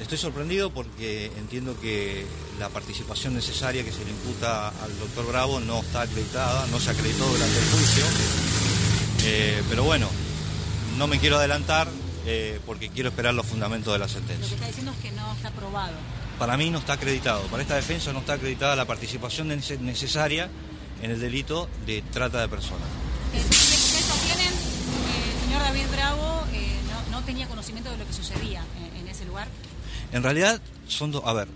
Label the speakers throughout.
Speaker 1: estoy sorprendido porque entiendo que la participación necesaria que se le imputa al doctor Bravo no está acreditada, no se acreditó durante el juicio. Eh, pero bueno, no me quiero adelantar eh, porque quiero esperar los fundamentos de la sentencia. Lo
Speaker 2: que está diciendo es que no está aprobado.
Speaker 1: Para mí no está acreditado, para esta defensa no está acreditada la participación necesaria en el delito de trata de personas.
Speaker 2: ¿Qué sostienen? El señor David Bravo no, tenía conocimiento de lo que sucedía en ese lugar.
Speaker 1: En realidad, son dos. A ver,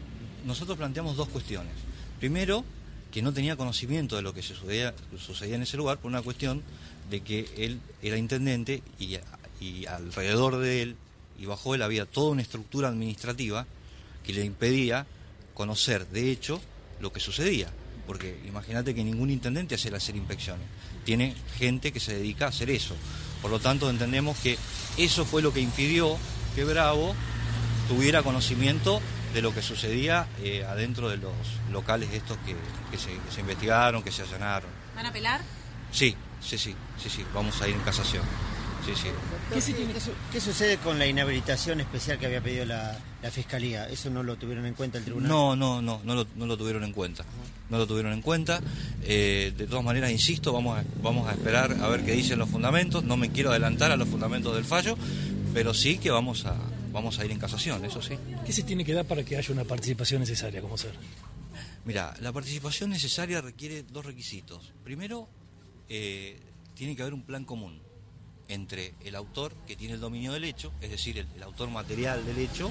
Speaker 1: nosotros planteamos dos cuestiones. Primero, que no tenía conocimiento de lo que sucedía, en ese lugar por una cuestión de que él era intendente y, y alrededor de él y bajo él había toda una estructura administrativa que le impedía conocer de hecho lo que sucedía. Porque imagínate que ningún intendente hace hacer inspecciones. Tiene gente que se dedica a hacer eso. Por lo tanto, entendemos que eso fue lo que impidió que Bravo tuviera conocimiento de lo que sucedía eh, adentro de los locales estos que, se, investigaron, que se allanaron.
Speaker 2: ¿Van a apelar?
Speaker 1: Sí, sí, sí, sí, sí, vamos a ir en casación. Sí, sí.
Speaker 3: ¿Qué, sucede con la inhabilitación especial que había pedido la, Fiscalía? ¿Eso no lo tuvieron en cuenta el tribunal?
Speaker 1: No, no, no, no lo, no lo tuvieron en cuenta. No lo tuvieron en cuenta. Eh, de todas maneras, insisto, vamos a, vamos a esperar a ver qué dicen los fundamentos. No me quiero adelantar a los fundamentos del fallo, pero sí que vamos a, vamos a ir en casación, eso sí.
Speaker 4: ¿Qué se tiene que dar para que haya una participación necesaria? ¿Cómo ser?
Speaker 1: Mira, la participación necesaria requiere dos requisitos. Primero, eh, tiene que haber un plan común entre el autor que tiene el dominio del hecho, es decir, el, autor material del hecho,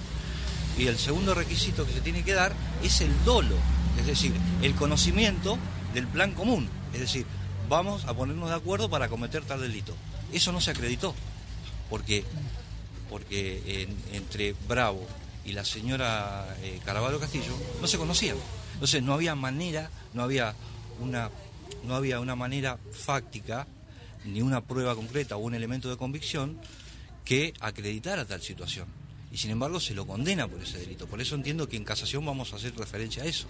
Speaker 1: y el segundo requisito que se tiene que dar es el dolo, es decir, el conocimiento del plan común, es decir, vamos a ponernos de acuerdo para cometer tal delito. Eso no se acreditó, porque porque entre Bravo y la señora eh, Caraballo Castillo no se conocían. Entonces no había manera, no había una, no había una manera fáctica, ni una prueba concreta o un elemento de convicción que acreditara tal situación. Y sin embargo se lo condena por ese delito. Por eso entiendo que en casación vamos a hacer referencia a eso.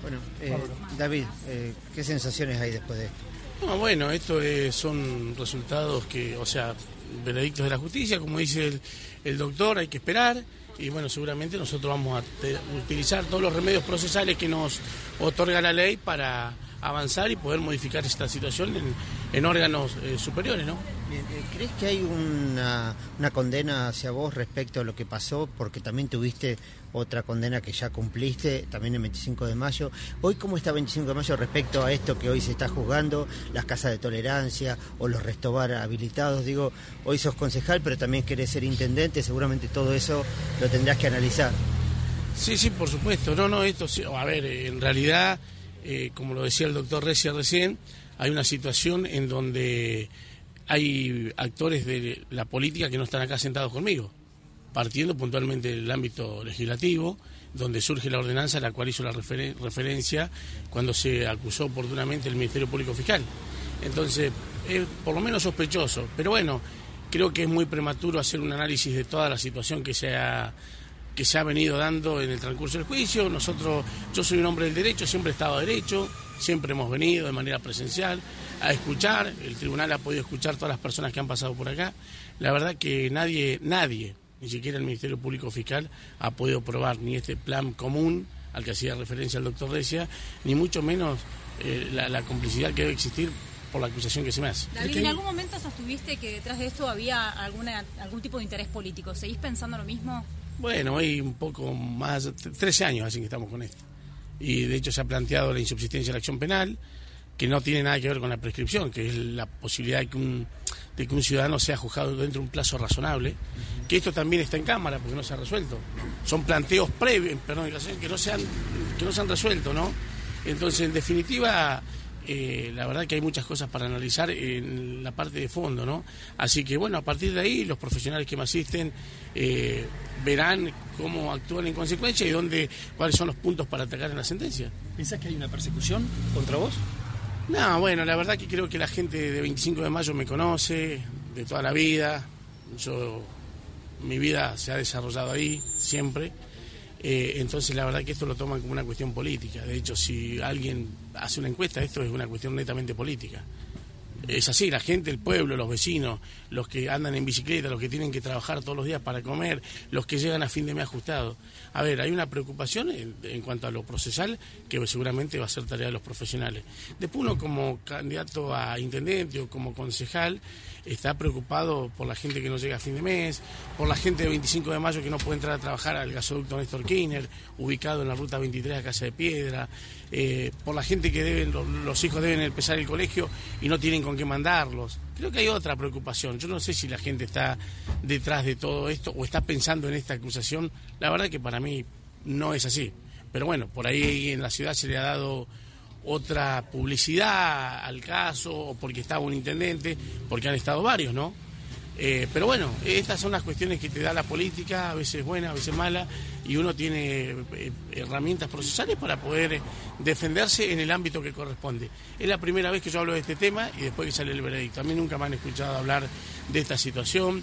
Speaker 3: Bueno, eh, David, eh, ¿qué sensaciones hay después de esto?
Speaker 5: bueno, esto son resultados que, o sea, veredictos de la justicia, como dice el, doctor, hay que esperar. Y bueno, seguramente nosotros vamos a utilizar todos los remedios procesales que nos otorga la ley para avanzar y poder modificar esta situación órganos eh, superiores, ¿no?
Speaker 3: Eh, ¿Crees que hay una, una condena hacia vos respecto a lo que pasó? Porque también tuviste otra condena que ya cumpliste, también el 25 de mayo. Hoy, ¿cómo está 25 de mayo respecto a esto que hoy se está juzgando, las casas de tolerancia o los restobar habilitados? Digo, hoy sos concejal, pero también querés ser intendente, seguramente todo eso lo tendrás que analizar.
Speaker 5: Sí, sí, por supuesto. No, no, esto, a ver, en realidad, eh, como lo decía el doctor Recia recién, hay una situación en donde hay actores de la política que no están acá sentados conmigo partiendo puntualmente del ámbito legislativo, donde surge la ordenanza a la cual hizo la referencia cuando se acusó oportunamente el Ministerio Público Fiscal. Entonces, es por lo menos sospechoso, pero bueno, creo que es muy prematuro hacer un análisis de toda la situación que se ha que se ha venido dando en el transcurso del juicio. Nosotros, yo soy un hombre del derecho, siempre he estado derecho, siempre hemos venido de manera presencial a escuchar, el tribunal ha podido escuchar todas las personas que han pasado por acá. La verdad que nadie, nadie, ni siquiera el Ministerio Público Fiscal ha podido probar ni este plan común al que hacía referencia el doctor Recia, ni mucho menos eh, la, complicidad que debe existir por la acusación que se me hace.
Speaker 2: David, ¿en algún momento sostuviste que detrás de esto había alguna, algún tipo de interés político? ¿Seguís pensando lo mismo?
Speaker 5: Bueno, hay un poco más, 13 años así que estamos con esto. Y de hecho se ha planteado la insubsistencia de la acción penal, que no tiene nada que ver con la prescripción, que es la posibilidad de que un, de que un ciudadano sea juzgado dentro de un plazo razonable, que esto también está en Cámara porque no se ha resuelto. Son planteos previos, perdón, que no se han, que no se han resuelto, ¿no? Entonces, en definitiva, eh, la verdad que hay muchas cosas para analizar en la parte de fondo, ¿no? Así que, bueno, a partir de ahí, los profesionales que me asisten eh, verán cómo actúan en consecuencia y dónde, cuáles son los puntos para atacar en la sentencia.
Speaker 4: ¿Piensas que hay una persecución contra vos?
Speaker 5: No, bueno, la verdad que creo que la gente de 25 de mayo me conoce de toda la vida. Yo, mi vida se ha desarrollado ahí siempre. Eh, entonces, la verdad que esto lo toman como una cuestión política. De hecho, si alguien hace una encuesta, esto es una cuestión netamente política. Es así, la gente, el pueblo, los vecinos, los que andan en bicicleta, los que tienen que trabajar todos los días para comer, los que llegan a fin de mes ajustado. A ver, hay una preocupación en, cuanto a lo procesal que seguramente va a ser tarea de los profesionales. Después uno como candidato a intendente o como concejal está preocupado por la gente que no llega a fin de mes, por la gente de 25 de mayo que no puede entrar a trabajar al gasoducto Néstor Kirchner, ubicado en la ruta 23 a Casa de Piedra, eh, por la gente que deben, los hijos deben empezar el colegio y no tienen con qué mandarlos. Creo que hay otra preocupación. Yo no sé si la gente está detrás de todo esto o está pensando en esta acusación. La verdad que para mí no es así. Pero bueno, por ahí en la ciudad se le ha dado otra publicidad al caso, o porque estaba un intendente, porque han estado varios, ¿no? Eh, pero bueno, estas son las cuestiones que te da la política, a veces buena, a veces mala, y uno tiene eh, herramientas procesales para poder defenderse en el ámbito que corresponde. Es la primera vez que yo hablo de este tema y después que sale el veredicto. A mí nunca me han escuchado hablar de esta situación.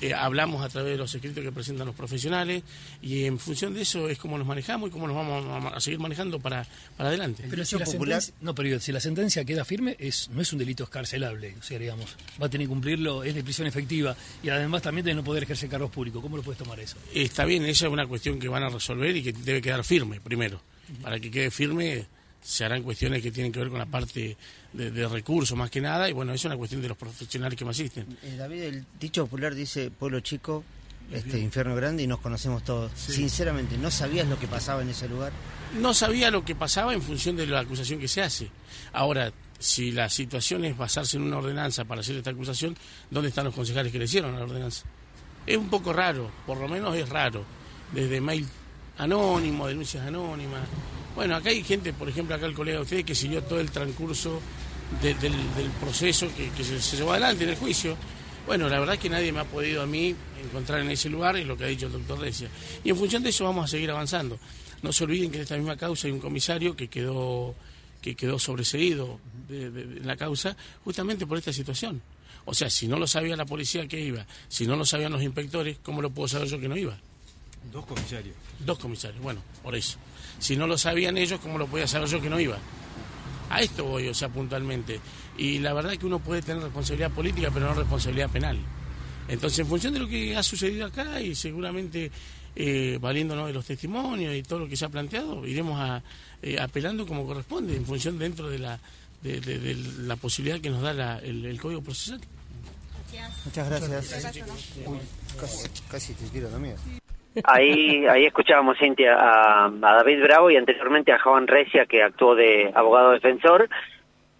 Speaker 5: Eh, hablamos a través de los escritos que presentan los profesionales y en función de eso es como nos manejamos y cómo nos vamos a seguir manejando para, para adelante.
Speaker 4: Pero si la, sentencia, no, pero si la sentencia queda firme, es, no es un delito escarcelable, o sea, digamos, va a tener que cumplirlo, es de prisión efectiva y además también de no poder ejercer cargos públicos. ¿Cómo lo puedes tomar eso?
Speaker 5: Está bien, esa es una cuestión que van a resolver y que debe quedar firme primero. Para que quede firme se harán cuestiones que tienen que ver con la parte de, recursos más que nada y bueno, es una cuestión de los profesionales que me asisten.
Speaker 3: Eh, David, el dicho popular dice pueblo chico, este infierno grande y nos conocemos todos. Sinceramente, ¿no sabías lo que pasaba en ese lugar?
Speaker 5: No sabía lo que pasaba en función de la acusación que se hace. Ahora, si la situación es basarse en una ordenanza para hacer esta acusación, ¿dónde están los concejales que le hicieron a la ordenanza? Es un poco raro, por lo menos es raro, desde mail anónimo, denuncias anónimas, bueno, acá hay gente, por ejemplo, acá el colega de ustedes, que siguió todo el transcurso del, proceso que, se, llevó adelante en el juicio. Bueno, la verdad es que nadie me ha podido a mí encontrar en ese lugar, y lo que ha dicho el doctor Recia. Y en función de eso vamos a seguir avanzando. No se olviden que en esta misma causa hay un comisario que quedó que quedó sobreseído en la causa justamente por esta situación. O sea, si no lo sabía la policía que iba, si no lo sabían los inspectores, ¿cómo lo puedo saber yo que no iba?
Speaker 4: Dos comisarios.
Speaker 5: Dos comisarios, bueno, por eso. Si no lo sabían ellos, ¿cómo lo podía saber yo que no iba? A esto voy, o sea, puntualmente. Y la verdad es que uno puede tener responsabilidad política, pero no responsabilidad penal. Entonces, en función de lo que ha sucedido acá y seguramente eh, valiéndonos de los testimonios y todo lo que se ha planteado, iremos a, eh, apelando como corresponde, en función dentro de la, de, la posibilidad que nos da el, Código Procesal.
Speaker 3: Muchas gracias. casi, casi te quiero también.
Speaker 6: Ahí, ahí escuchábamos, Cintia, a, David Bravo y anteriormente a Juan Recia, que actuó de abogado defensor.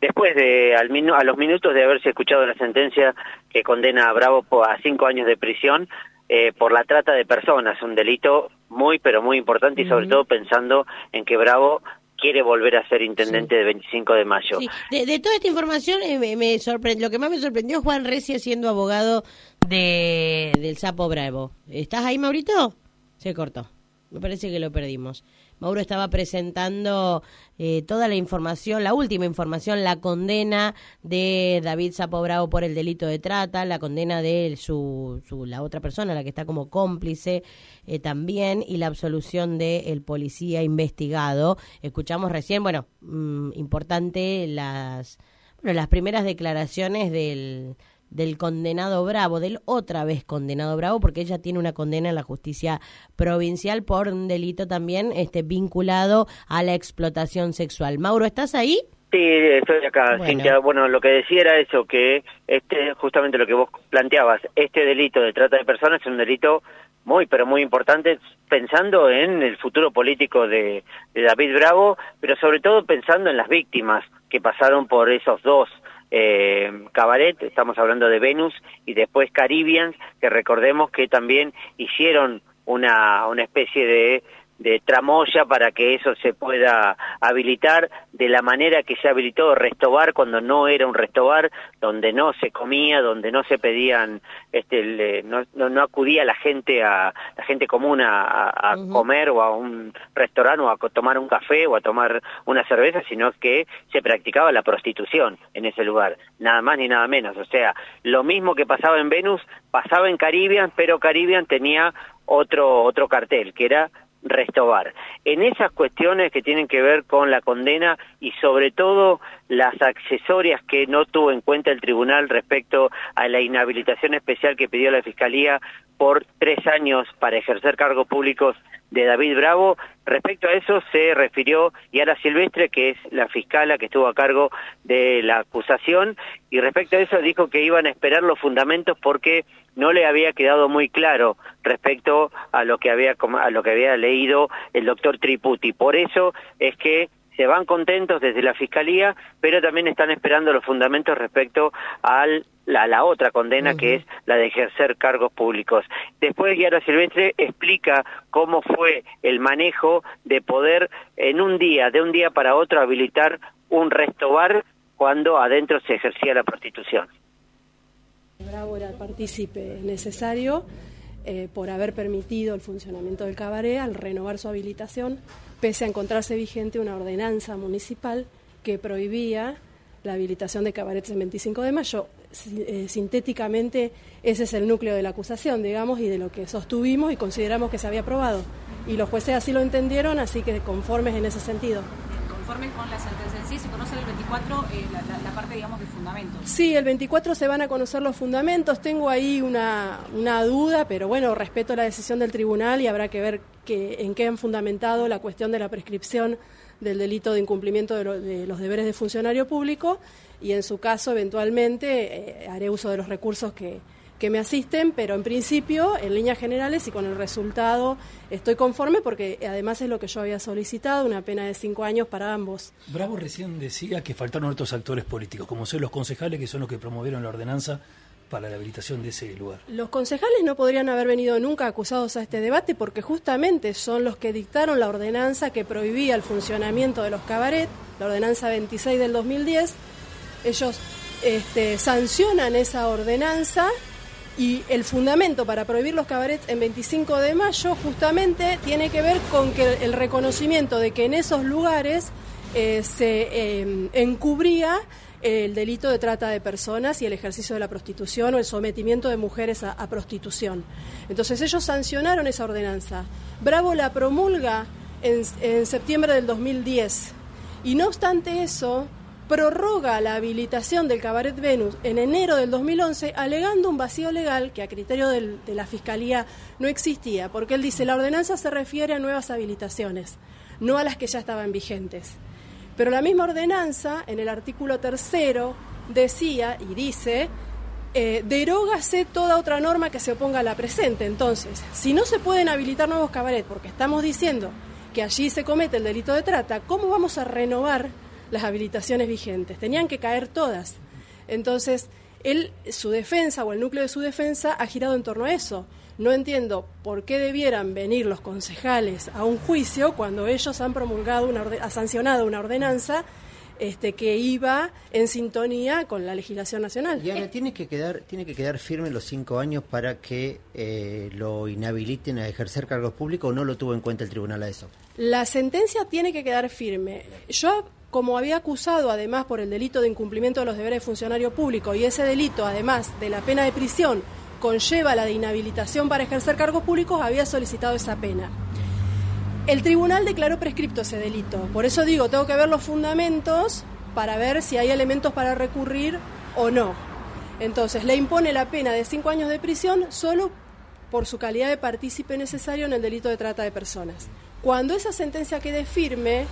Speaker 6: Después de al a los minutos de haberse escuchado la sentencia que condena a Bravo a cinco años de prisión eh, por la trata de personas, un delito muy, pero muy importante y sobre todo pensando en que Bravo quiere volver a ser intendente de 25 de mayo.
Speaker 7: De, toda esta información, eh, me, me lo que más me sorprendió Juan Recia siendo abogado de, del Sapo Bravo. ¿Estás ahí, Maurito? Se cortó. Me parece que lo perdimos. Mauro estaba presentando eh, toda la información, la última información, la condena de David Sapo Bravo por el delito de trata, la condena de su, su la otra persona, la que está como cómplice eh, también, y la absolución del policía investigado. Escuchamos recién, bueno, mm, importante las, bueno, las primeras declaraciones del del condenado Bravo, del otra vez condenado Bravo, porque ella tiene una condena en la justicia provincial por un delito también este, vinculado a la explotación sexual. Mauro, ¿estás ahí?
Speaker 6: Sí, estoy acá, bueno. Cintia. Bueno, lo que decía era eso, que este, justamente lo que vos planteabas, este delito de trata de personas es un delito muy, pero muy importante, pensando en el futuro político de, de David Bravo, pero sobre todo pensando en las víctimas que pasaron por esos dos eh, Cabaret, estamos hablando de Venus, y después Caribbeans, que recordemos que también hicieron una, una especie de de tramoya para que eso se pueda habilitar de la manera que se habilitó Restobar cuando no era un Restobar, donde no se comía, donde no se pedían, este, no, no, acudía la gente a la gente común a, comer o a un restaurante o a tomar un café o a tomar una cerveza, sino que se practicaba la prostitución en ese lugar, nada más ni nada menos. O sea, lo mismo que pasaba en Venus pasaba en Caribbean, pero Caribbean tenía otro otro cartel que era Restobar. En esas cuestiones que tienen que ver con la condena y sobre todo las accesorias que no tuvo en cuenta el tribunal respecto a la inhabilitación especial que pidió la Fiscalía por tres años para ejercer cargos públicos de David Bravo. Respecto a eso se refirió Yara Silvestre, que es la fiscala que estuvo a cargo de la acusación, y respecto a eso dijo que iban a esperar los fundamentos porque no le había quedado muy claro respecto a lo que había a lo que había leído el doctor Triputi. Por eso es que se van contentos desde la fiscalía, pero también están esperando los fundamentos respecto a la, otra condena que es la de ejercer cargos públicos. Después Guiara Silvestre explica cómo fue el manejo de poder en un día, de un día para otro, habilitar un restobar cuando adentro se ejercía la prostitución.
Speaker 8: Bravo era el partícipe necesario eh, por haber permitido el funcionamiento del cabaret al renovar su habilitación, pese a encontrarse vigente una ordenanza municipal que prohibía la habilitación de cabarets el 25 de mayo. Eh, sintéticamente, ese es el núcleo de la acusación, digamos, y de lo que sostuvimos y consideramos que se había aprobado. Y los jueces así lo entendieron, así que conformes en ese sentido
Speaker 2: con la sentencia en sí, se conoce el 24 eh, la, parte, digamos, de fundamentos.
Speaker 8: Sí, el 24 se van a conocer los fundamentos. Tengo ahí una, una duda, pero bueno, respeto la decisión del tribunal y habrá que ver que, en qué han fundamentado la cuestión de la prescripción del delito de incumplimiento de, los deberes de funcionario público y en su caso, eventualmente, eh, haré uso de los recursos que que me asisten, pero en principio, en líneas generales y con el resultado, estoy conforme porque además es lo que yo había solicitado, una pena de cinco años para ambos.
Speaker 4: Bravo recién decía que faltaron otros actores políticos, como son los concejales que son los que promovieron la ordenanza para la habilitación de ese lugar.
Speaker 8: Los concejales no podrían haber venido nunca acusados a este debate porque justamente son los que dictaron la ordenanza que prohibía el funcionamiento de los cabaret, la ordenanza 26 del 2010. Ellos este, sancionan esa ordenanza y el fundamento para prohibir los cabarets en 25 de mayo justamente tiene que ver con que el reconocimiento de que en esos lugares eh, se eh, encubría el delito de trata de personas y el ejercicio de la prostitución o el sometimiento de mujeres a, prostitución. Entonces ellos sancionaron esa ordenanza. Bravo la promulga en, en septiembre del 2010 y no obstante eso, prorroga la habilitación del Cabaret Venus en enero del 2011 alegando un vacío legal que a criterio de la Fiscalía no existía, porque él dice la ordenanza se refiere a nuevas habilitaciones, no a las que ya estaban vigentes. Pero la misma ordenanza, en el artículo tercero, decía y dice, eh, derógase toda otra norma que se oponga a la presente. Entonces, si no se pueden habilitar nuevos cabaret, porque estamos diciendo que allí se comete el delito de trata, ¿cómo vamos a renovar las habilitaciones vigentes, tenían que caer todas. Entonces, él, su defensa o el núcleo de su defensa ha girado en torno a eso. No entiendo por qué debieran venir los concejales a un juicio cuando ellos han promulgado, una ha sancionado una ordenanza este, que iba en sintonía con la legislación nacional.
Speaker 3: Y ahora, ¿tiene que quedar, tiene que quedar firme los cinco años para que eh, lo inhabiliten a ejercer cargos públicos o no lo tuvo en cuenta el tribunal a eso?
Speaker 8: La sentencia tiene que quedar firme. Yo como había acusado además por el delito de incumplimiento de los deberes de funcionario público y ese delito además de la pena de prisión conlleva la de inhabilitación para ejercer cargos públicos, había solicitado esa pena. El tribunal declaró prescripto ese delito, por eso digo, tengo que ver los fundamentos para ver si hay elementos para recurrir o no. Entonces, le impone la pena de cinco años de prisión solo por su calidad de partícipe necesario en el delito de trata de personas. Cuando esa sentencia quede firme,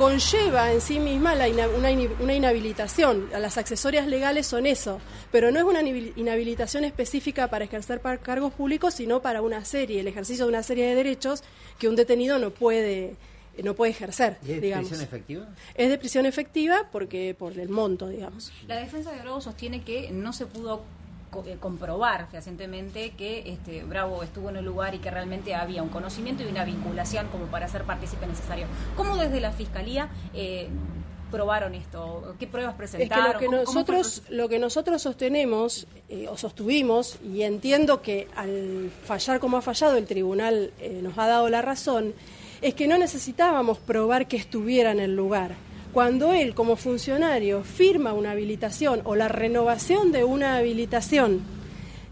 Speaker 8: conlleva en sí misma una, inhabilitación. Las accesorias legales son eso, pero no es una inhabilitación específica para ejercer cargos públicos, sino para una serie, el ejercicio de una serie de derechos que un detenido no puede no puede ejercer.
Speaker 3: ¿Es
Speaker 8: de
Speaker 3: prisión efectiva?
Speaker 8: Es de prisión efectiva porque por el monto, digamos.
Speaker 2: La defensa de Bravo sostiene que no se pudo eh, comprobar fehacientemente que este, Bravo estuvo en el lugar y que realmente había un conocimiento y una vinculación como para ser partícipe necesario. ¿Cómo desde la Fiscalía eh, probaron esto? ¿Qué pruebas presentaron?
Speaker 8: Es que lo que, nosotros, lo que nosotros sostenemos eh, o sostuvimos, y entiendo que al fallar como ha fallado el tribunal nos ha dado la razón, es que no necesitábamos probar que estuviera en el lugar cuando él como funcionario firma una habilitación o la renovación de una habilitación,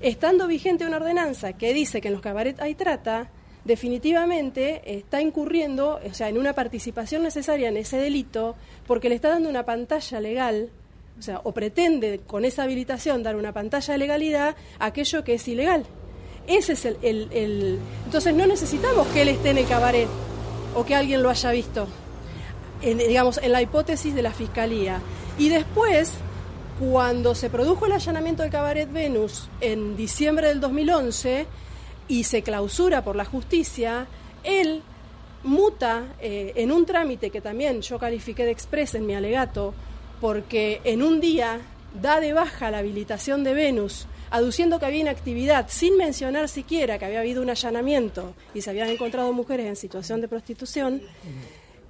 Speaker 8: estando vigente una ordenanza que dice que en los cabarets hay trata, definitivamente está incurriendo, o sea, en una participación necesaria en ese delito, porque le está dando una pantalla legal, o sea, o pretende con esa habilitación dar una pantalla de legalidad a aquello que es ilegal. Ese es el, el, Entonces no necesitamos que él esté en el cabaret o que alguien lo haya visto, digamos, en la hipótesis de la Fiscalía. Y después, cuando se produjo el allanamiento del cabaret Venus en diciembre del 2011, y se clausura por la justicia, él muta eh, en un trámite que también yo califiqué de express en mi alegato, porque en un día da de baja la habilitación de Venus, aduciendo que había inactividad, sin mencionar siquiera que había habido un allanamiento y se habían encontrado mujeres en situación de prostitución,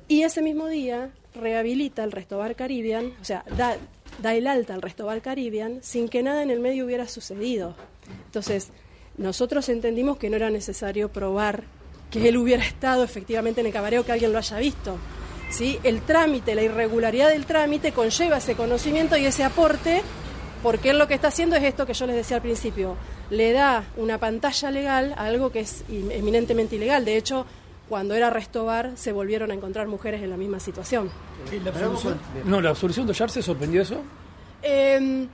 Speaker 8: y ese mismo día rehabilita el Restobar Caribbean, o sea, da, da el alta al Restobar Caribbean sin que nada en el medio hubiera sucedido. Entonces, nosotros entendimos que no era necesario probar que él hubiera estado efectivamente en el cabareo, que alguien lo haya visto. ¿sí? El trámite, la irregularidad del trámite conlleva ese conocimiento y ese aporte, porque él lo que está haciendo es esto que yo les decía al principio, le da una pantalla legal a algo que es eminentemente ilegal. De hecho, cuando era Restobar se volvieron a encontrar mujeres en la misma situación.
Speaker 4: no, ¿la absolución de Ollar se sorprendió eso?
Speaker 8: Eh,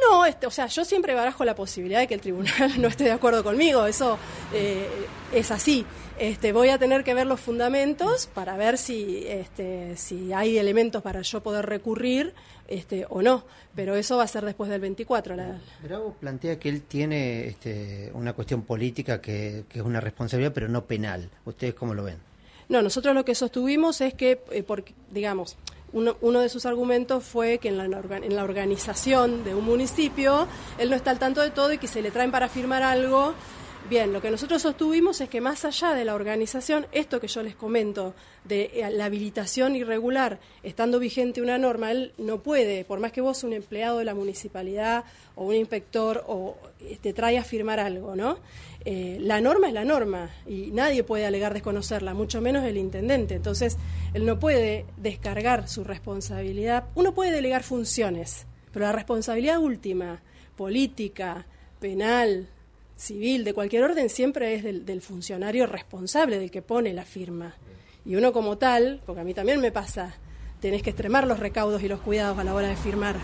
Speaker 8: no, este, o sea, yo siempre barajo la posibilidad de que el tribunal no esté de acuerdo conmigo, eso eh, es así. Este, voy a tener que ver los fundamentos para ver si, este, si hay elementos para yo poder recurrir este, o no, pero eso va a ser después del 24. La...
Speaker 3: Bravo plantea que él tiene este, una cuestión política que, que es una responsabilidad, pero no penal. ¿Ustedes cómo lo ven?
Speaker 8: No, nosotros lo que sostuvimos es que, eh, porque, digamos, uno, uno, de sus argumentos fue que en la, en la organización de un municipio él no está al tanto de todo y que se le traen para firmar algo. Bien, lo que nosotros sostuvimos es que más allá de la organización, esto que yo les comento, de eh, la habilitación irregular, estando vigente una norma, él no puede, por más que vos un empleado de la municipalidad o un inspector o eh, te trae a firmar algo, ¿no? Eh, la norma es la norma y nadie puede alegar desconocerla, mucho menos el intendente. Entonces, él no puede descargar su responsabilidad. Uno puede delegar funciones, pero la responsabilidad última, política, penal, civil, de cualquier orden, siempre es del, del funcionario responsable, del que pone la firma. Y uno como tal, porque a mí también me pasa, tenés que extremar los recaudos y los cuidados a la hora de firmar.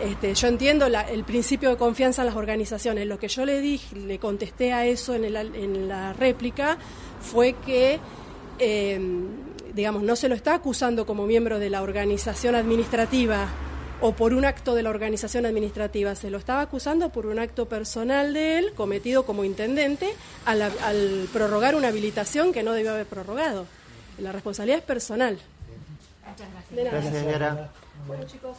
Speaker 8: Este, yo entiendo el principio de confianza en las organizaciones. Lo que yo le dije, le contesté a eso en, en la réplica fue que, em, digamos, no se lo está acusando como miembro de la organización administrativa o por un acto de la organización administrativa, se lo estaba acusando por un acto personal de él cometido como intendente al, al prorrogar una habilitación que no debió haber prorrogado. La responsabilidad es personal.
Speaker 3: Muchas gracias. Gracias, señora.
Speaker 8: Bueno, chicos.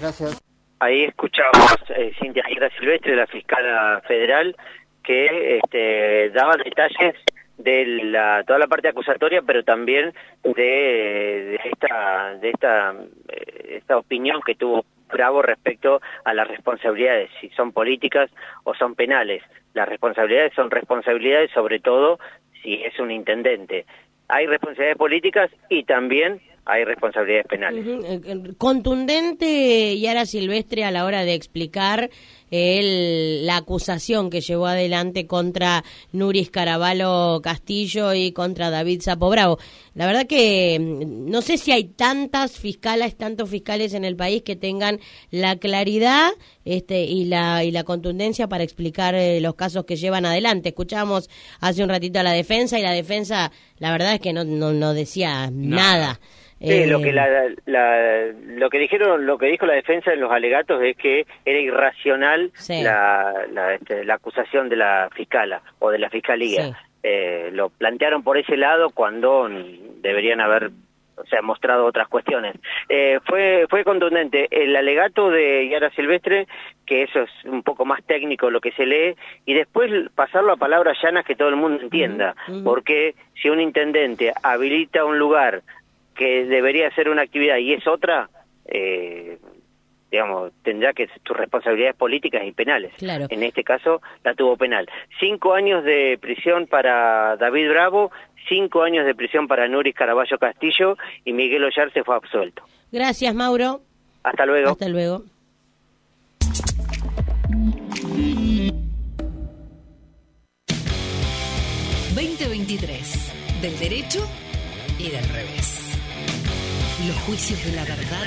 Speaker 3: Gracias.
Speaker 6: Ahí escuchamos eh, Cintia Gira Silvestre, la fiscala federal, que este, daba detalles de la, toda la parte acusatoria, pero también de, esta, de esta, eh, esta opinión que tuvo Bravo respecto a las responsabilidades, si son políticas o son penales. Las responsabilidades son responsabilidades, sobre todo si es un intendente hay responsabilidades políticas y también hay responsabilidades penales.
Speaker 7: Contundente Yara Silvestre a la hora de explicar el, la acusación que llevó adelante contra Nuris Caravalo Castillo y contra David Zapobravo. La verdad que mm, no sé si hay tantas fiscales, tantos fiscales en el país que tengan la claridad este, y, la, y la contundencia para explicar eh, los casos que llevan adelante. Escuchamos hace un ratito a la defensa y la defensa, la verdad es que no, no, decía nada.
Speaker 6: Sí, lo que eh, la, lo que dijeron, lo que dijo la defensa en los alegatos es que era irracional la, la, este, la, acusación de la fiscala o de la fiscalía. Eh, lo plantearon por ese lado cuando deberían haber o sea, mostrado otras cuestiones. Eh, fue, fue contundente. El alegato de Yara Silvestre, que eso es un poco más técnico lo que se lee, y después pasarlo a palabras llanas que todo el mundo entienda. Porque si un intendente habilita un lugar que debería ser una actividad y es otra, eh, digamos, tendrá que sus responsabilidades políticas y penales. En este caso, la tuvo penal. Cinco años de prisión para David Bravo, cinco años de prisión para Nuris Caraballo Castillo y Miguel Ollar se fue absuelto.
Speaker 7: Gracias, Mauro.
Speaker 6: Hasta luego.
Speaker 7: Hasta luego.
Speaker 9: 2023. Del derecho y del revés. Los juicios de la verdad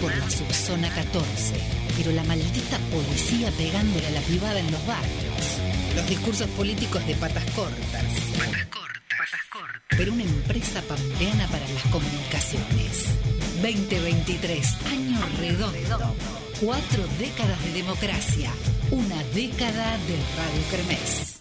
Speaker 9: por la subzona 14. Pero la maldita policía pegándole a la privada en los barrios. Los discursos políticos de patas cortas. Patas cortas. Patas cortas. Pero una empresa pampeana para las comunicaciones. 2023, año redondo. Cuatro décadas de democracia. Una década de Radio Kermés.